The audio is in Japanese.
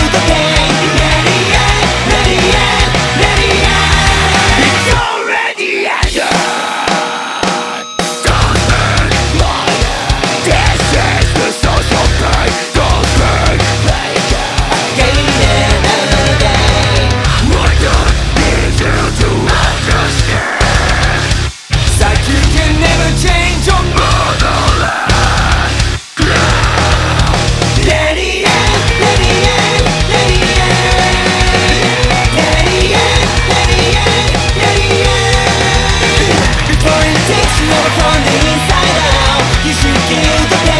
いけ Never from the inside out You should give the